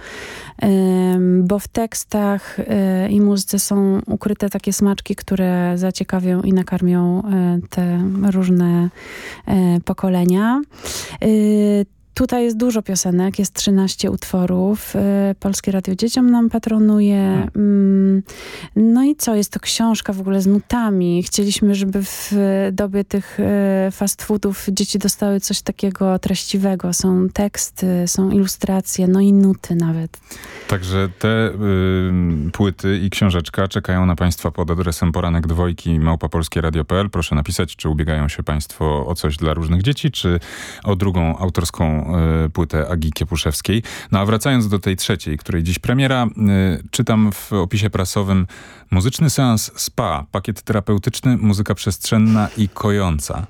Speaker 9: bo w tekstach y, i muzyce są ukryte takie smaczki, które zaciekawią i nakarmią y, te różne y, pokolenia. Tutaj jest dużo piosenek, jest 13 utworów. Y, Polskie Radio Dzieciom nam patronuje. Hmm. Mm, no i co? Jest to książka w ogóle z nutami. Chcieliśmy, żeby w dobie tych y, fast foodów dzieci dostały coś takiego treściwego. Są teksty, są ilustracje, no i nuty nawet.
Speaker 3: Także te y, płyty i książeczka czekają na Państwa pod adresem poranek dwojki małpapolskieradio.pl. Proszę napisać, czy ubiegają się Państwo o coś dla różnych dzieci, czy o drugą autorską Y, płytę Agi Kiepuszewskiej. No a wracając do tej trzeciej, której dziś premiera, y, czytam w opisie prasowym muzyczny seans SPA, pakiet terapeutyczny, muzyka przestrzenna i kojąca.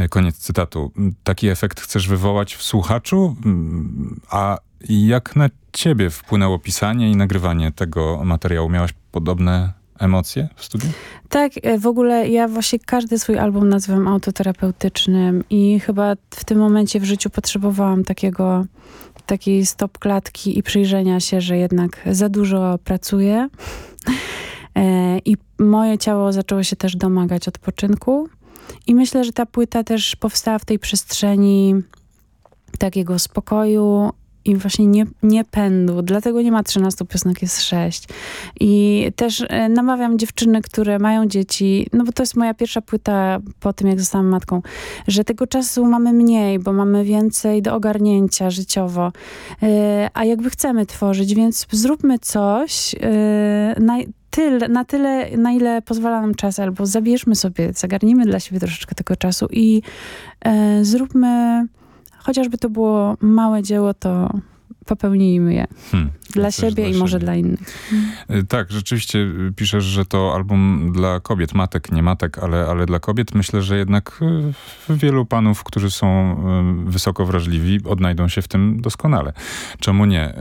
Speaker 3: Y, koniec cytatu. Taki efekt chcesz wywołać w słuchaczu? A jak na ciebie wpłynęło pisanie i nagrywanie tego materiału? Miałaś podobne emocje w studiu?
Speaker 9: Tak, e, w ogóle ja właśnie każdy swój album nazywam autoterapeutycznym i chyba w tym momencie w życiu potrzebowałam takiego takiej stop klatki i przyjrzenia się, że jednak za dużo pracuję e, i moje ciało zaczęło się też domagać odpoczynku i myślę, że ta płyta też powstała w tej przestrzeni takiego spokoju i właśnie nie, nie pędu, dlatego nie ma 13 piosenek, jest 6. I też e, namawiam dziewczyny, które mają dzieci, no bo to jest moja pierwsza płyta po tym, jak zostałam matką, że tego czasu mamy mniej, bo mamy więcej do ogarnięcia życiowo, e, a jakby chcemy tworzyć, więc zróbmy coś e, na, tyle, na tyle, na ile pozwala nam czas, albo zabierzmy sobie, zagarnijmy dla siebie troszeczkę tego czasu i zróbmy chociażby to było małe dzieło, to popełnijmy je. Hmm, dla siebie i może dla innych.
Speaker 3: Hmm. Tak, rzeczywiście y, piszesz, że to album dla kobiet, matek, nie matek, ale, ale dla kobiet. Myślę, że jednak y, wielu panów, którzy są wysoko wrażliwi, odnajdą się w tym doskonale. Czemu nie?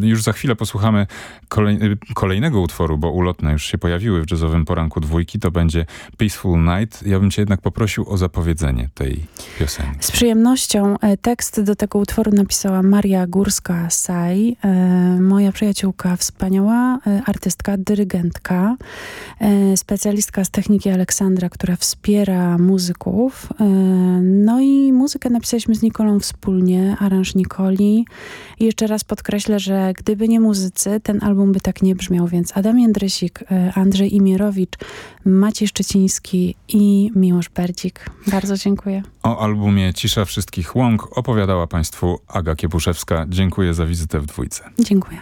Speaker 3: Już za chwilę posłuchamy kolej, kolejnego utworu, bo ulotne już się pojawiły w jazzowym poranku dwójki. To będzie Peaceful Night. Ja bym cię jednak poprosił o zapowiedzenie tej piosenki.
Speaker 9: Z przyjemnością. E, tekst do tego utworu napisała Maria Górska Sai, e, moja przyjaciółka, wspaniała e, artystka, dyrygentka, e, specjalistka z techniki Aleksandra, która wspiera muzyków. No i muzykę napisaliśmy z Nikolą wspólnie, aranż Nikoli. I jeszcze raz podkreślę, że gdyby nie muzycy, ten album by tak nie brzmiał, więc Adam Jędrysik, Andrzej Imierowicz, Maciej Szczeciński i Miłosz Berdzik. Bardzo dziękuję.
Speaker 3: O albumie Cisza Wszystkich Łąk opowiadała Państwu Aga Kiepuszewska. Dziękuję za wizytę w Dwójce.
Speaker 9: Dziękuję.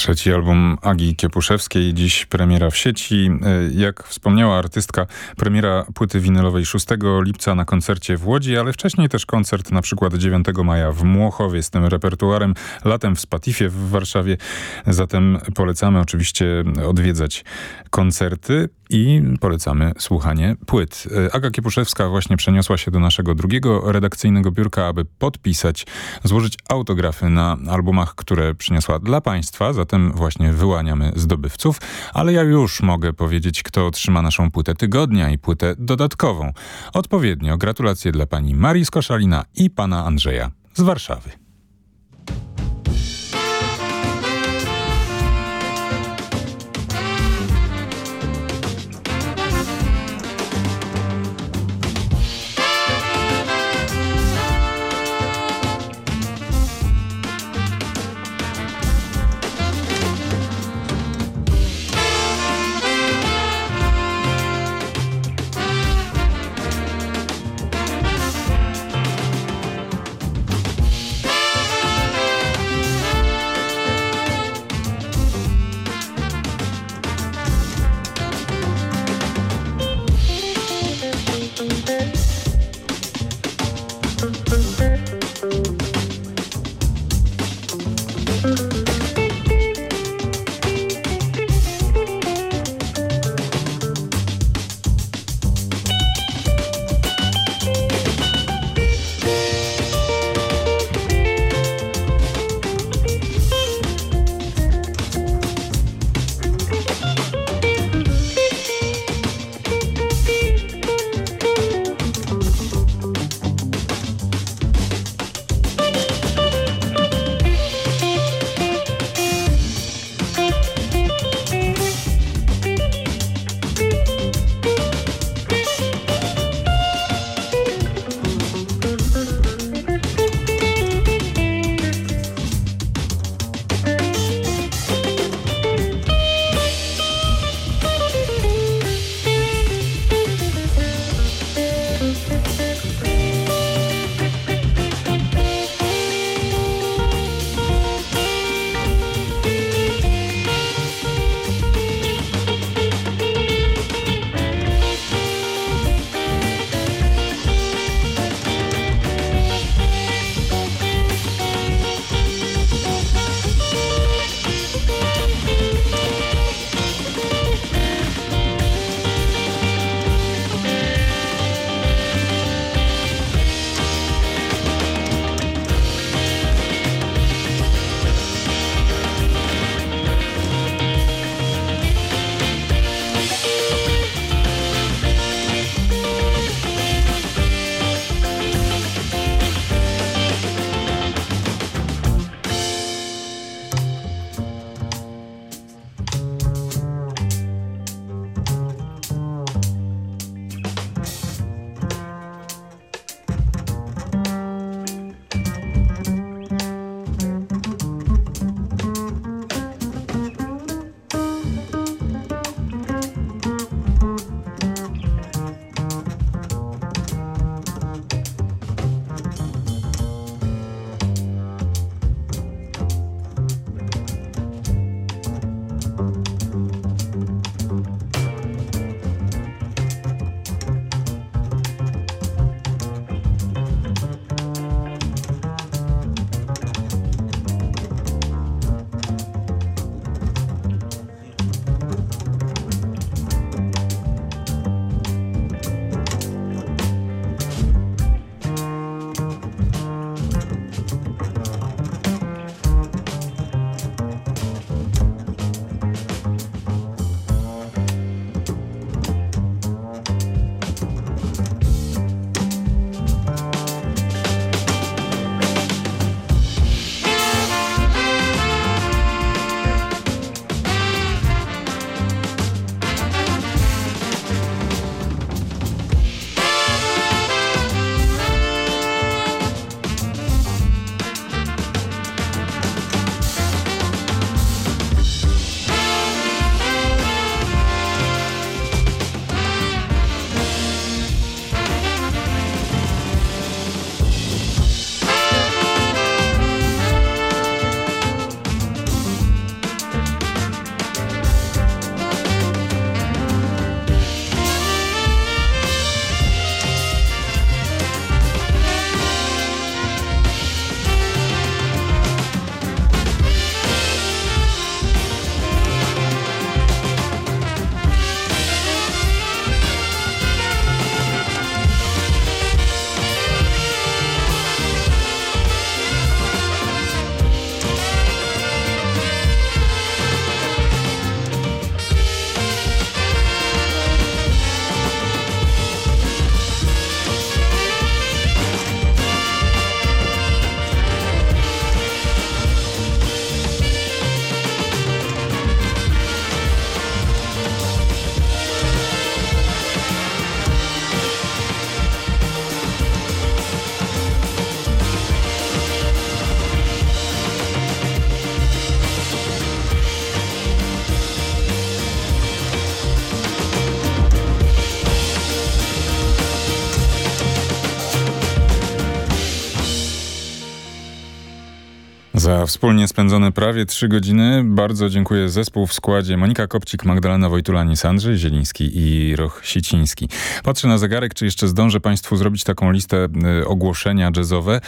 Speaker 3: Trzeci album Agi Kiepuszewskiej, dziś premiera w sieci. E, jak wspomniała artystka, premiera płyty winylowej 6 lipca na koncercie w Łodzi, ale wcześniej też koncert na przykład 9 maja w Młochowie z tym repertuarem, latem w Spatifie w Warszawie. Zatem polecamy oczywiście odwiedzać koncerty i polecamy słuchanie płyt. E, Aga Kiepuszewska właśnie przeniosła się do naszego drugiego redakcyjnego biurka, aby podpisać, złożyć autografy na albumach, które przyniosła dla Państwa. Zatem właśnie wyłaniamy zdobywców, ale ja już mogę powiedzieć, kto otrzyma naszą płytę tygodnia i płytę dodatkową. Odpowiednio gratulacje dla pani Marii Skoszalina i pana Andrzeja z Warszawy. Za wspólnie spędzone prawie trzy godziny bardzo dziękuję zespół w składzie Monika Kopcik, Magdalena Wojtulanis, Andrzej Zieliński i Roch Siciński. Patrzę na zegarek, czy jeszcze zdążę Państwu zrobić taką listę y, ogłoszenia jazzowe.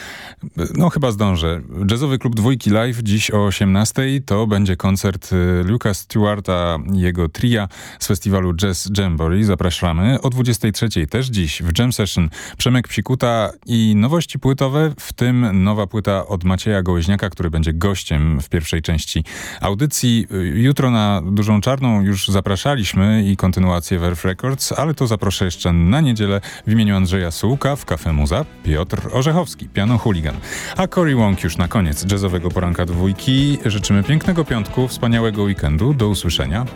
Speaker 3: No chyba zdążę. Jazzowy Klub Dwójki Live dziś o 18 to będzie koncert y, Luka Stewarta i jego tria z festiwalu Jazz Jamboree. Zapraszamy. O 23 też dziś w Jam Session Przemek Psikuta i nowości płytowe, w tym nowa płyta od Macieja Gołyźniaka, który będzie gościem w pierwszej części audycji. Jutro na Dużą Czarną już zapraszaliśmy i kontynuację w Earth Records, ale to zaproszę jeszcze na niedzielę w imieniu Andrzeja Sułka w Cafe Muza, Piotr Orzechowski, piano hooligan. A Cory Wong już na koniec jazzowego poranka dwójki. Życzymy pięknego piątku, wspaniałego weekendu. Do usłyszenia.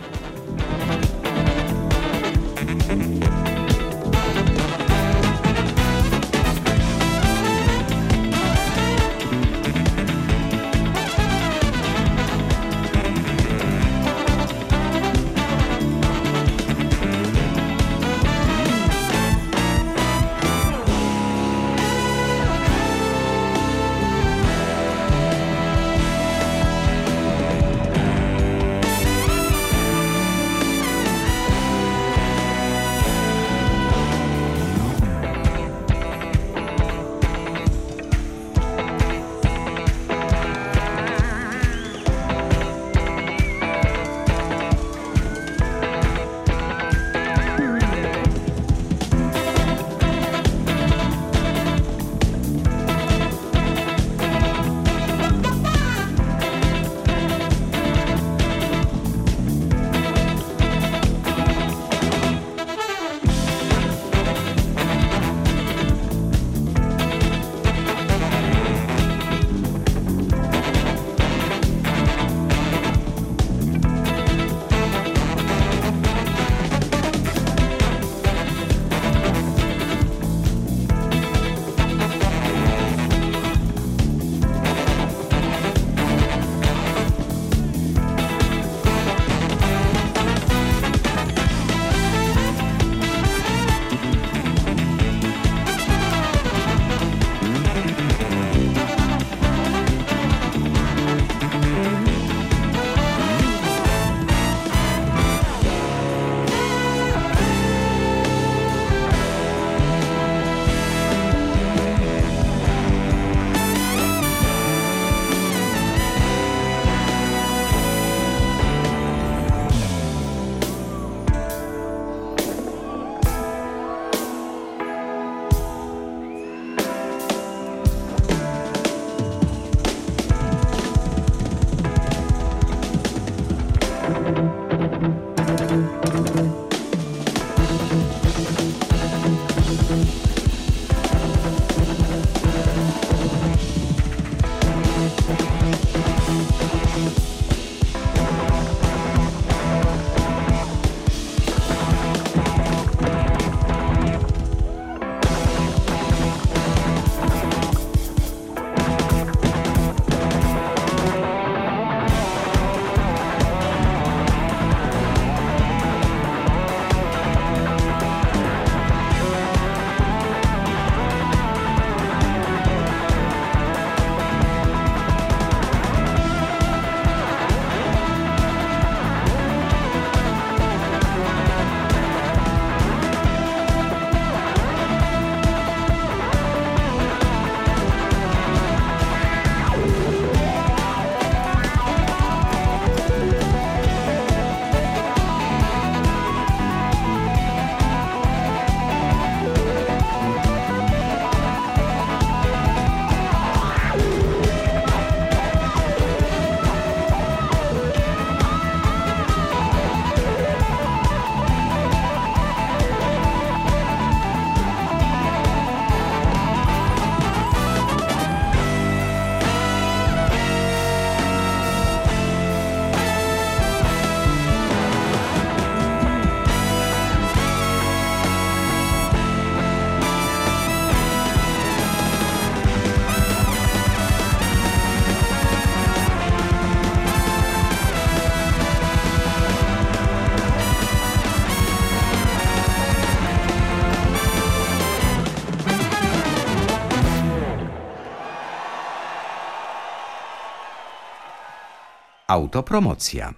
Speaker 5: Autopromocja.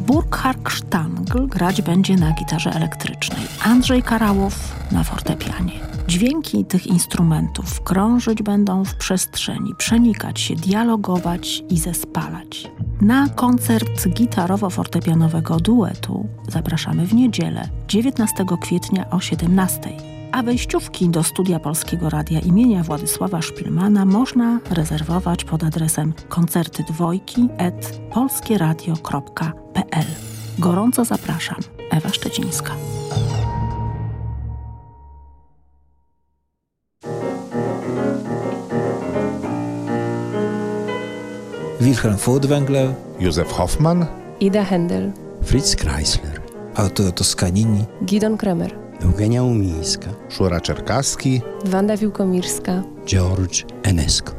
Speaker 10: Burkhard Sztangl grać będzie na gitarze elektrycznej, Andrzej Karałow na fortepianie. Dźwięki tych instrumentów krążyć będą w przestrzeni, przenikać się, dialogować i zespalać. Na koncert gitarowo-fortepianowego duetu zapraszamy w niedzielę, 19 kwietnia o 17. A wejściówki do studia Polskiego Radia imienia Władysława Szpilmana można rezerwować pod adresem koncerty dwojki at polskieradio.pl. Gorąco zapraszam. Ewa Szczecińska.
Speaker 11: Wilhelm Furtwängler,
Speaker 12: Józef Hoffmann,
Speaker 1: Ida Händel,
Speaker 13: Fritz Kreisler,
Speaker 11: Arturo Toscanini,
Speaker 1: Gidon Kremer,
Speaker 13: Eugenia Umińska,
Speaker 12: Szura Czerkaski,
Speaker 1: Wanda Wiłkomirska,
Speaker 13: George Enesco.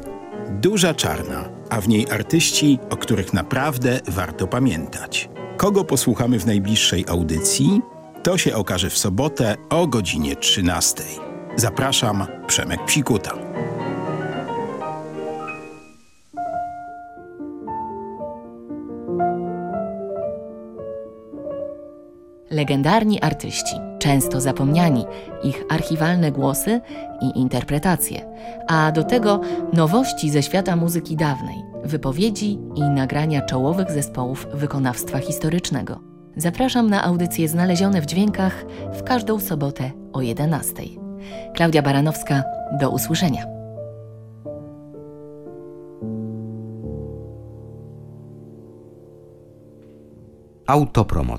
Speaker 8: Duża Czarna, a w niej artyści, o których naprawdę warto pamiętać. Kogo posłuchamy w najbliższej audycji? To się okaże w sobotę o godzinie 13. Zapraszam, Przemek Psikuta.
Speaker 14: Legendarni artyści, często zapomniani, ich archiwalne głosy i interpretacje, a do tego nowości ze świata muzyki dawnej, wypowiedzi i nagrania czołowych zespołów wykonawstwa historycznego. Zapraszam na audycje znalezione w dźwiękach w każdą sobotę o 11. Klaudia Baranowska, do usłyszenia.
Speaker 5: Autopromocja.